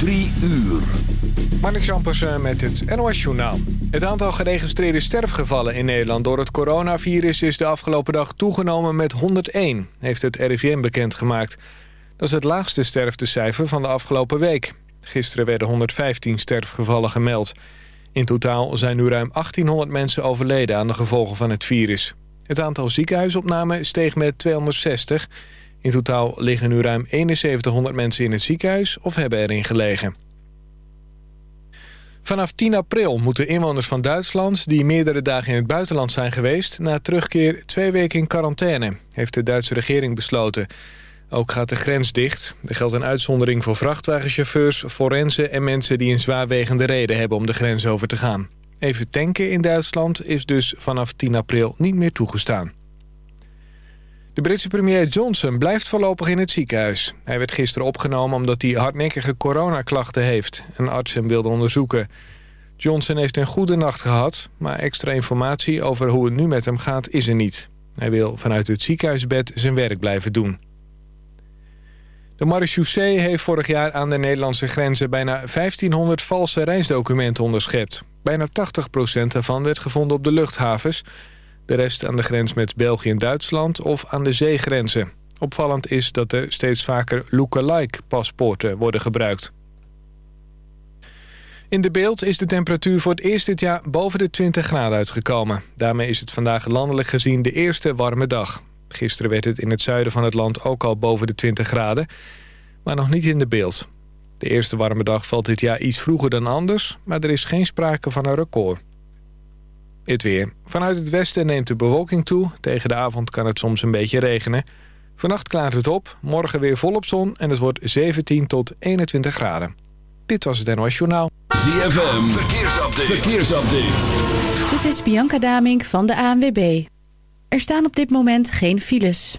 Drie uur. Marnik Zampersen met het NOS Journaal. Het aantal geregistreerde sterfgevallen in Nederland door het coronavirus... is de afgelopen dag toegenomen met 101, heeft het RIVM bekendgemaakt. Dat is het laagste sterftecijfer van de afgelopen week. Gisteren werden 115 sterfgevallen gemeld. In totaal zijn nu ruim 1800 mensen overleden aan de gevolgen van het virus. Het aantal ziekenhuisopnamen steeg met 260... In totaal liggen nu ruim 7100 mensen in het ziekenhuis of hebben erin gelegen. Vanaf 10 april moeten inwoners van Duitsland... die meerdere dagen in het buitenland zijn geweest... na terugkeer twee weken in quarantaine, heeft de Duitse regering besloten. Ook gaat de grens dicht. Er geldt een uitzondering voor vrachtwagenchauffeurs, forensen... en mensen die een zwaarwegende reden hebben om de grens over te gaan. Even tanken in Duitsland is dus vanaf 10 april niet meer toegestaan. De Britse premier Johnson blijft voorlopig in het ziekenhuis. Hij werd gisteren opgenomen omdat hij hardnekkige coronaklachten heeft. Een arts hem wilde onderzoeken. Johnson heeft een goede nacht gehad, maar extra informatie over hoe het nu met hem gaat is er niet. Hij wil vanuit het ziekenhuisbed zijn werk blijven doen. De marechaussee heeft vorig jaar aan de Nederlandse grenzen bijna 1500 valse reisdocumenten onderschept. Bijna 80% daarvan werd gevonden op de luchthavens de rest aan de grens met België en Duitsland of aan de zeegrenzen. Opvallend is dat er steeds vaker lookalike paspoorten worden gebruikt. In de beeld is de temperatuur voor het eerst dit jaar boven de 20 graden uitgekomen. Daarmee is het vandaag landelijk gezien de eerste warme dag. Gisteren werd het in het zuiden van het land ook al boven de 20 graden, maar nog niet in de beeld. De eerste warme dag valt dit jaar iets vroeger dan anders, maar er is geen sprake van een record. Het weer. Vanuit het westen neemt de bewolking toe. Tegen de avond kan het soms een beetje regenen. Vannacht klaart het op. Morgen weer volop zon en het wordt 17 tot 21 graden. Dit was het NOS Journaal. ZFM. Verkeersupdate. Verkeersupdate. Dit is Bianca Damink van de ANWB. Er staan op dit moment geen files.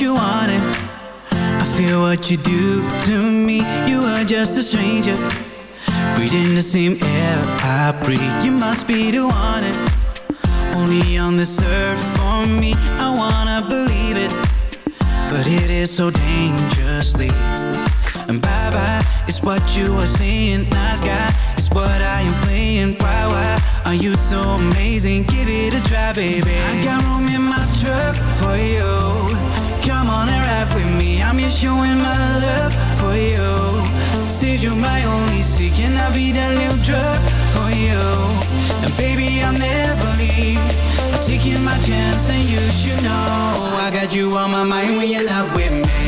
you wanted. I feel what you do to me. You are just a stranger. Breathing the same air I breathe. You must be the one. And only on this earth for me. I wanna believe it. But it is so dangerously. And bye bye is what you are saying. Nice guy is what I am playing. Why, why are you so amazing? Give it a try, baby. I got room in my truck for you. And ride with me. I'm just showing my love for you. Said you my only seek. Can I be that new drug for you? And baby, I'll never leave. I'm taking my chance, and you should know I got you on my mind when you're not with me.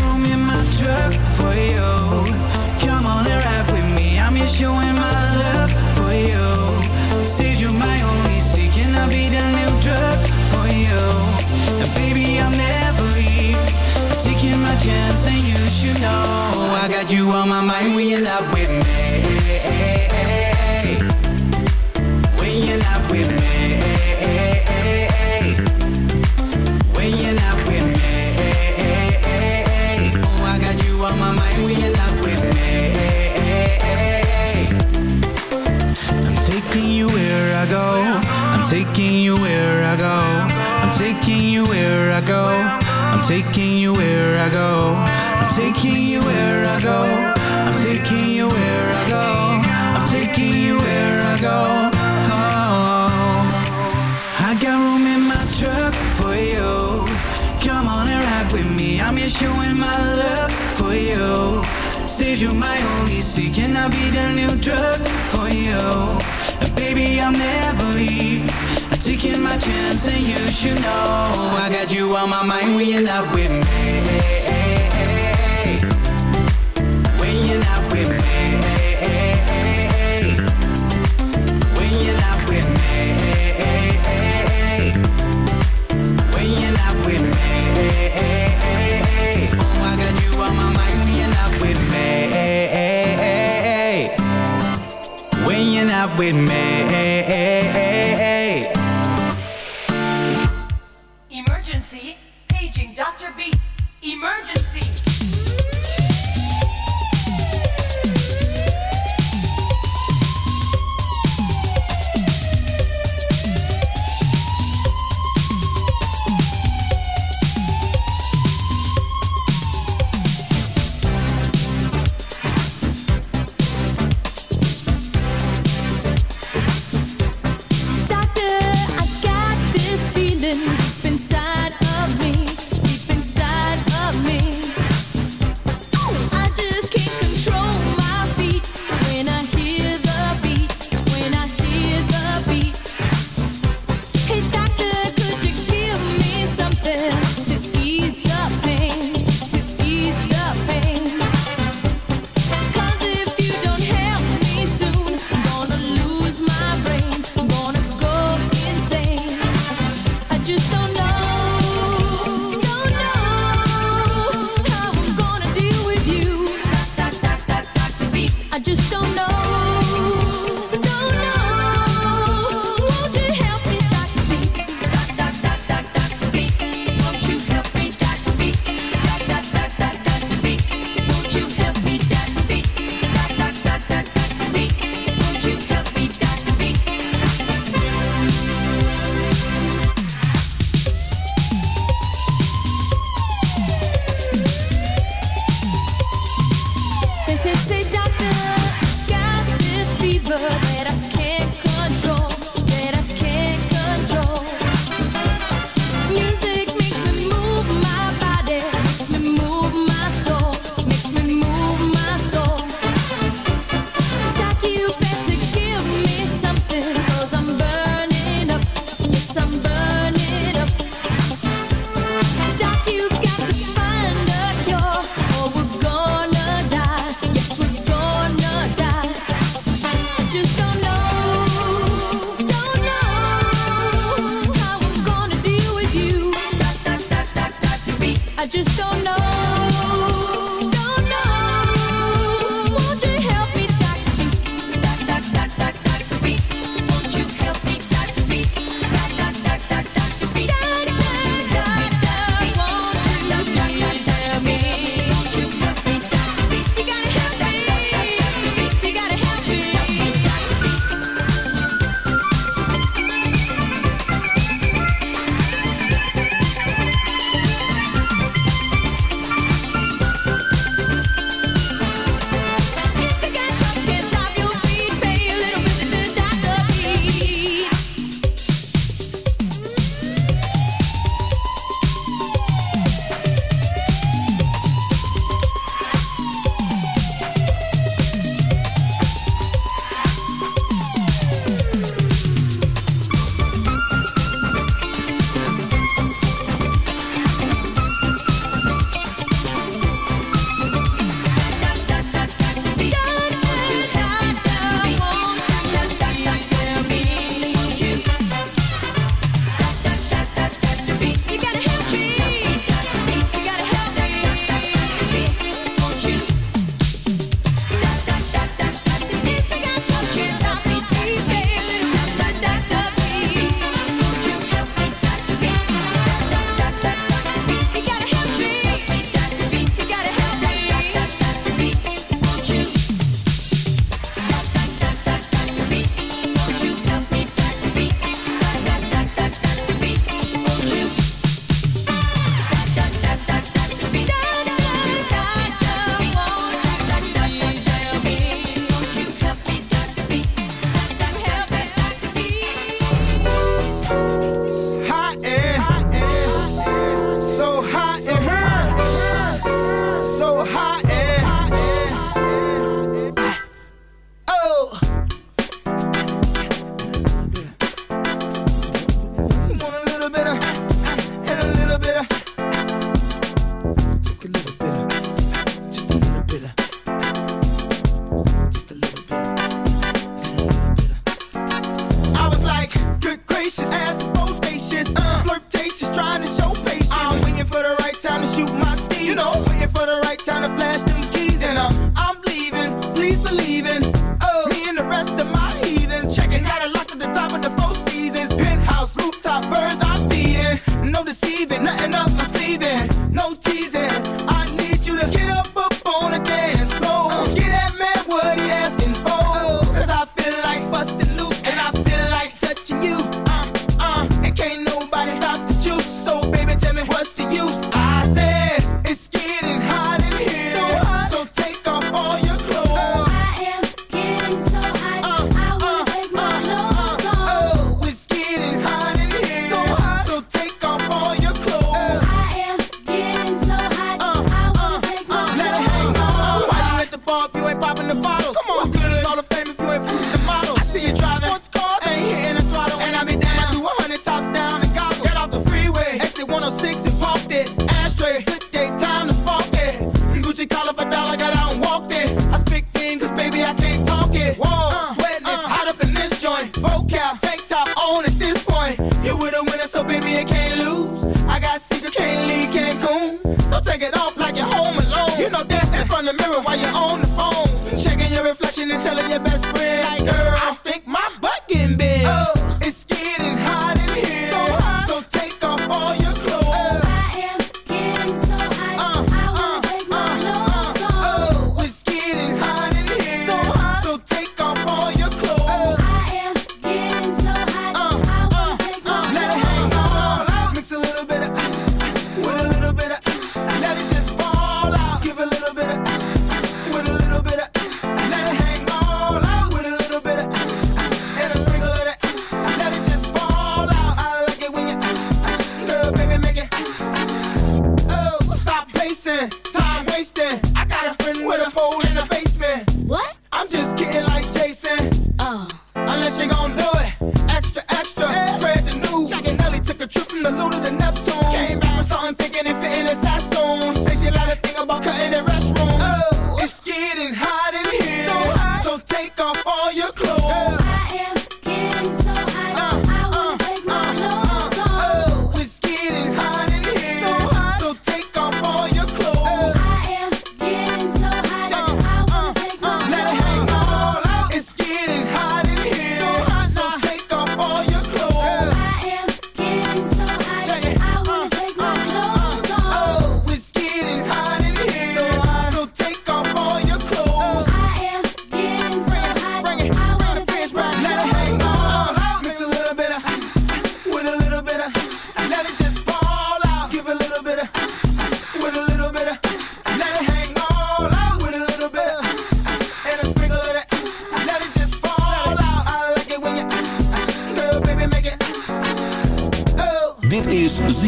Got you on my mind when you're not with me. When you're not with me. When you're not with me. Oh, I got you on my mind when you're not with me. I'm taking you where I go. I'm taking you where I go. I'm taking you where I go. I'm taking you where I go. I'm taking you where go. I'm taking you where I go. I'm taking you where I go. Oh, I got room in my truck for you. Come on and ride with me. I'm here showing my love for you. Saved you my only seat. Can I be the new drug for you? And baby, I'll never leave. I'm taking my chance, and you should know I got you on my mind when you're not with me. With me.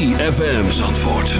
ZFM Zandvoort.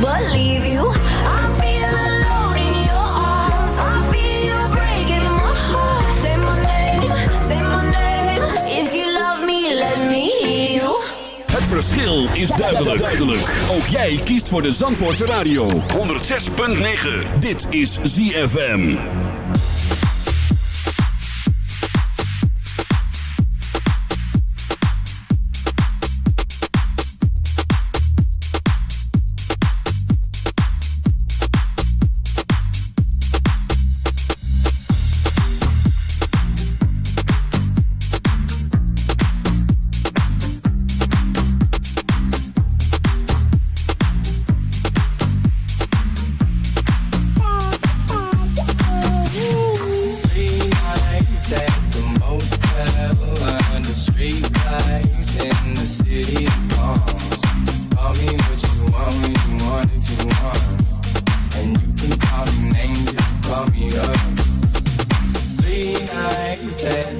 believe you. I feel Het verschil is duidelijk. duidelijk. Ook jij kiest voor de Zandvoortse radio. 106.9. Dit is ZFM. said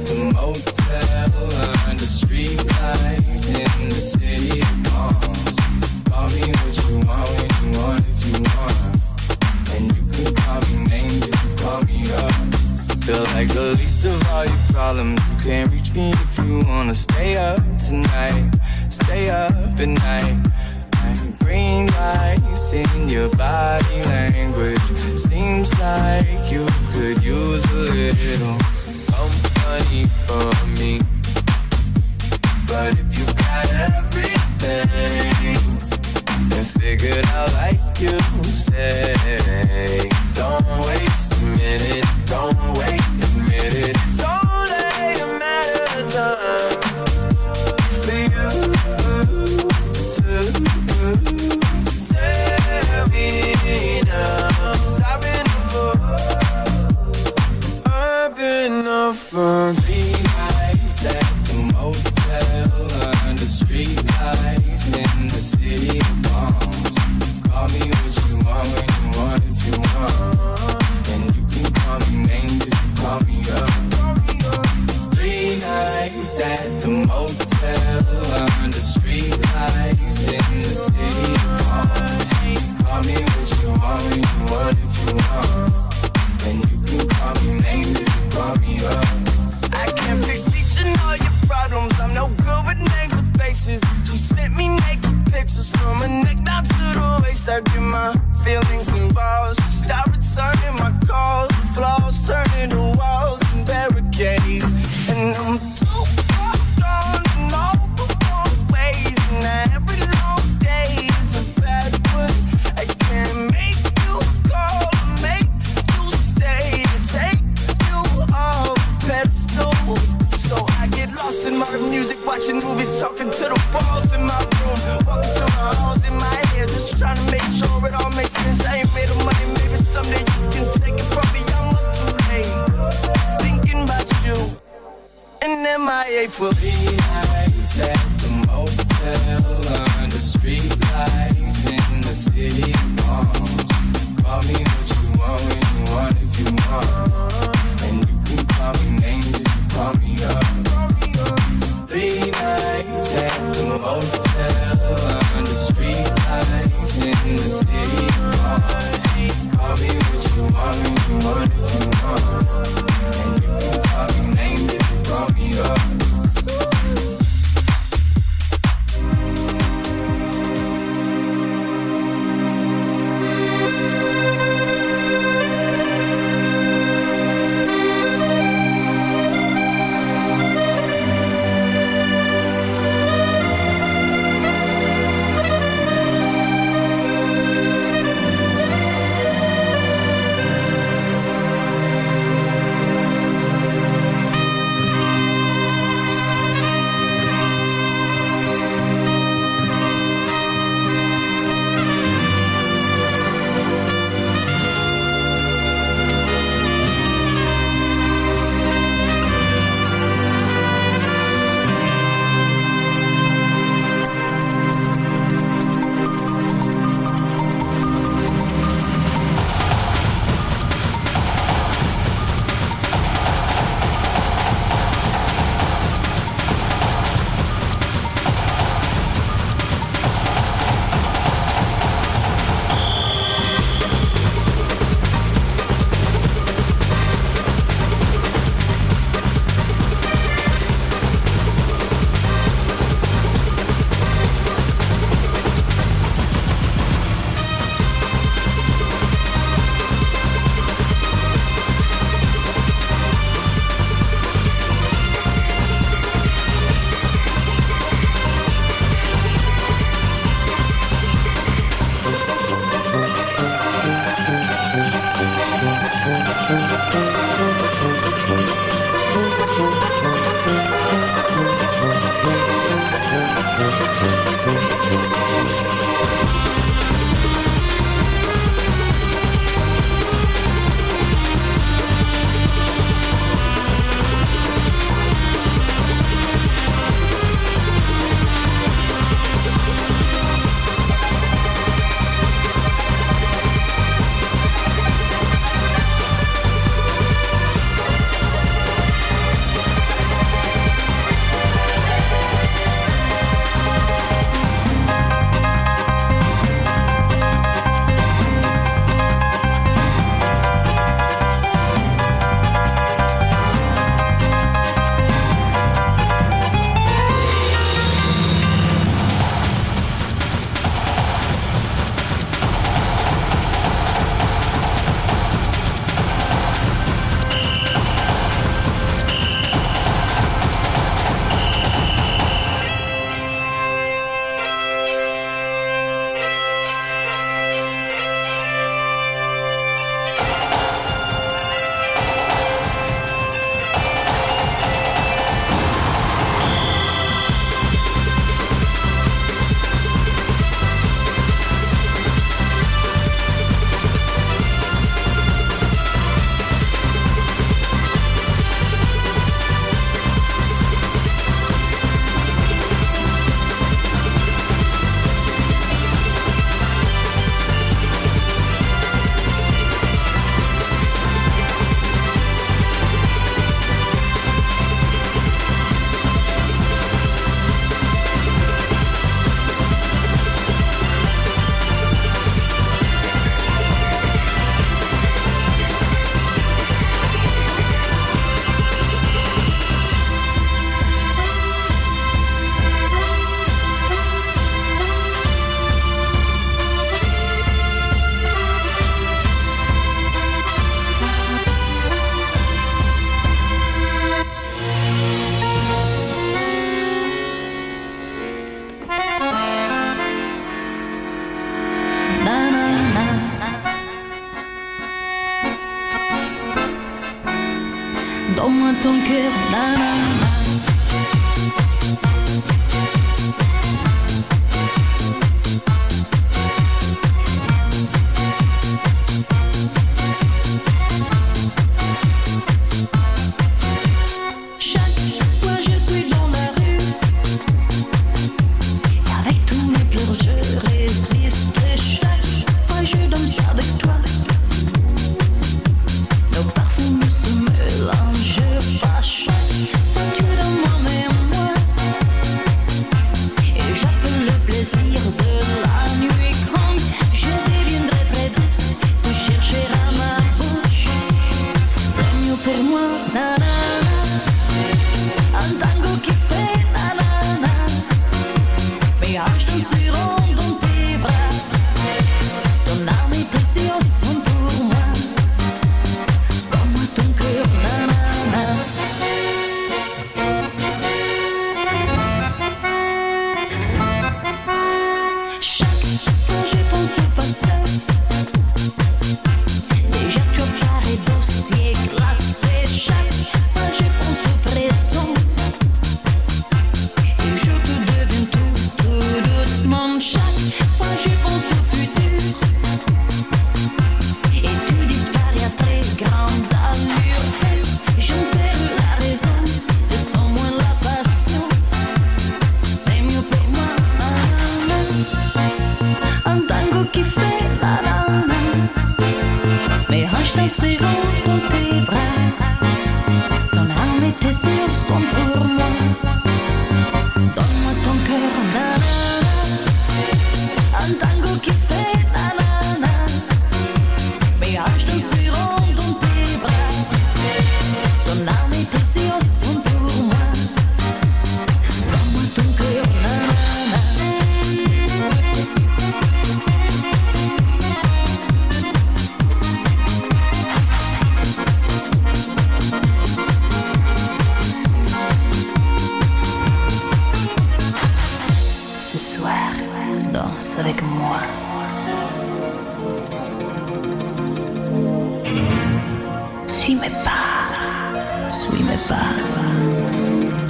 Suis-moi pas, suis-moi pas,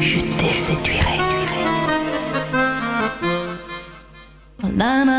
je te séduirai. Na, na.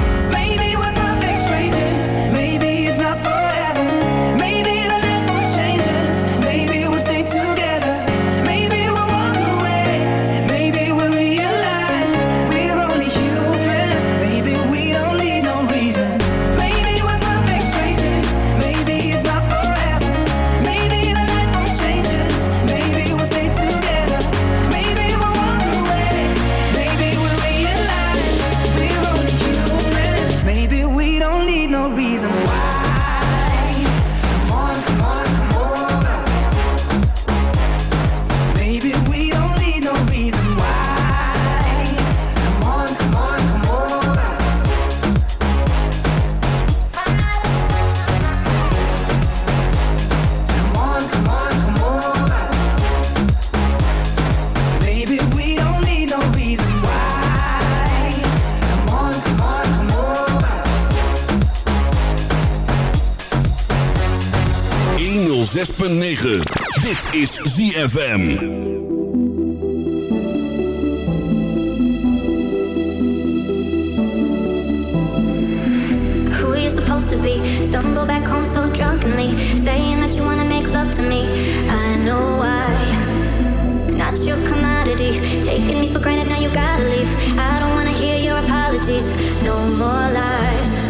106.9. Dit is ZFM. Who are you supposed to be? Stumble back home so drunkenly. Saying that you wanna make love to me. I know why. Not your commodity. Taking me for granted, now you gotta leave. I don't wanna hear your apologies. No more lies.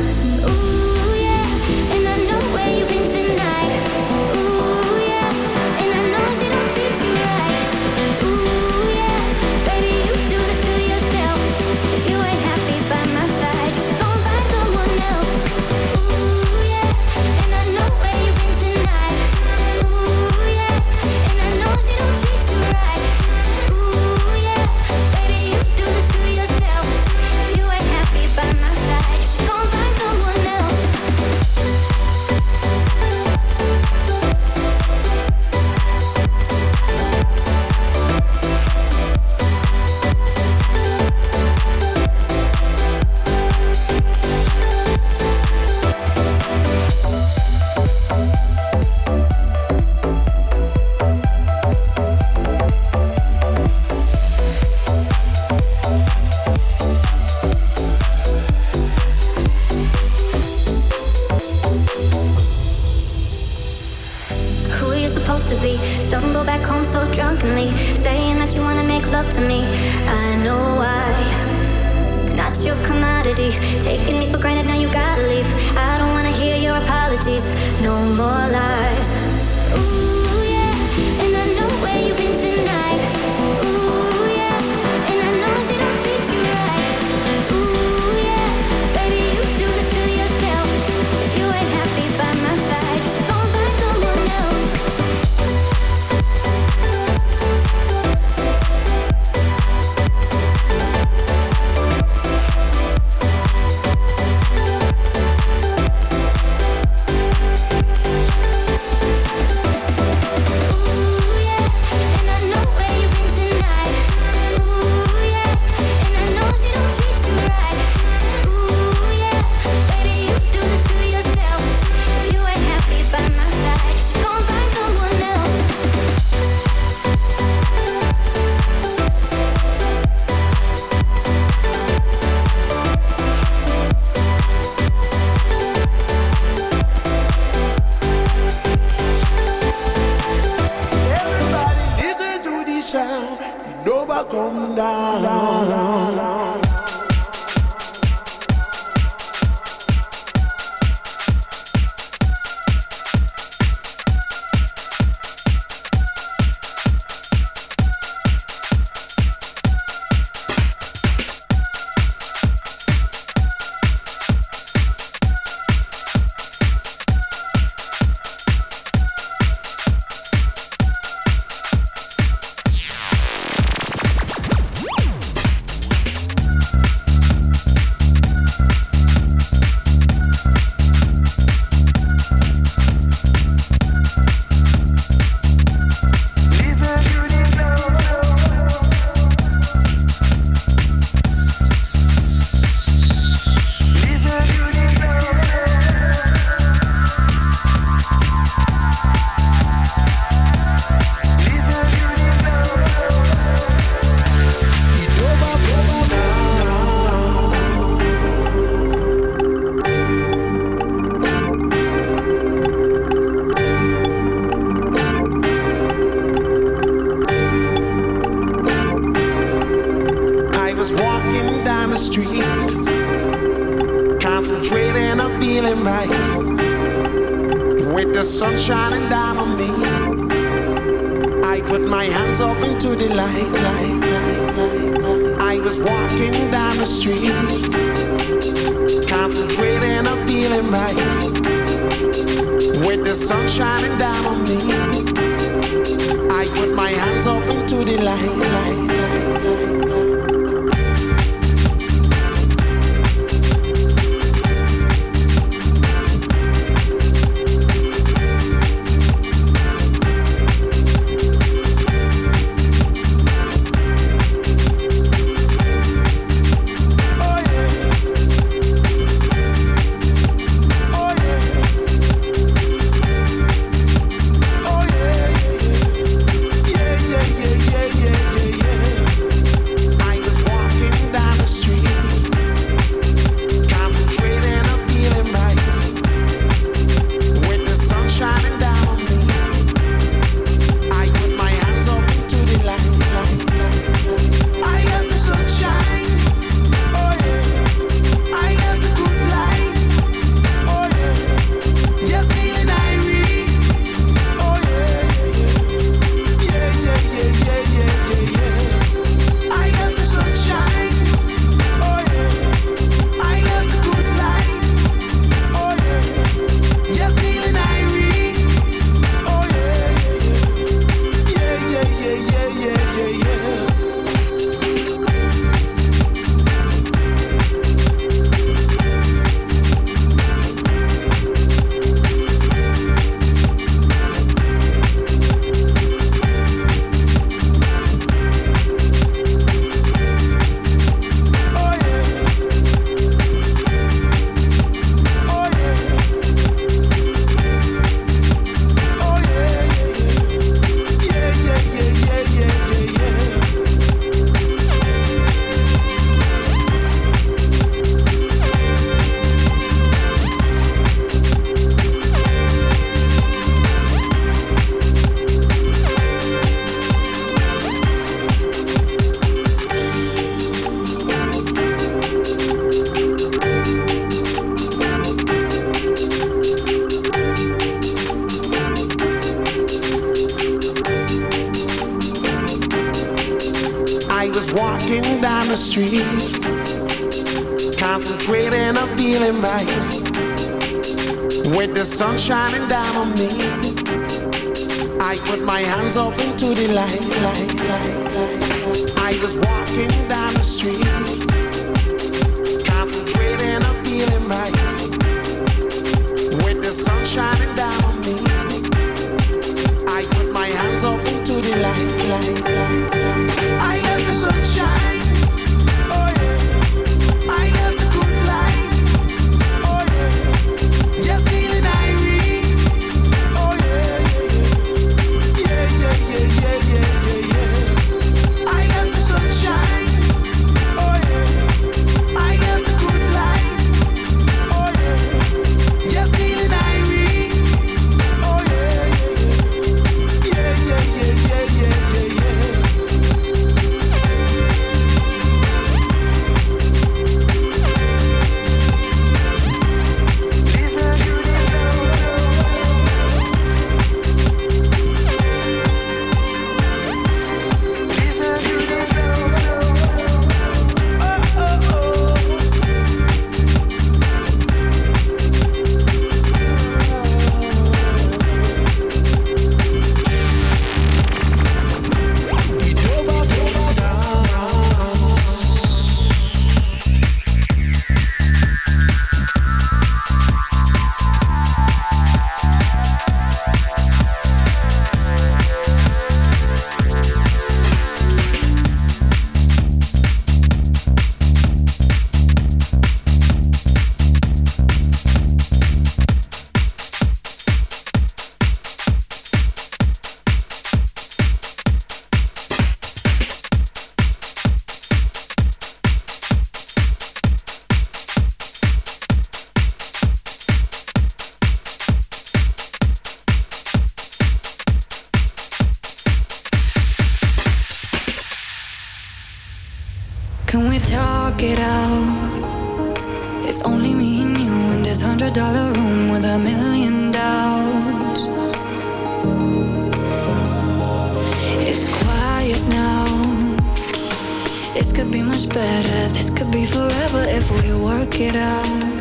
Get out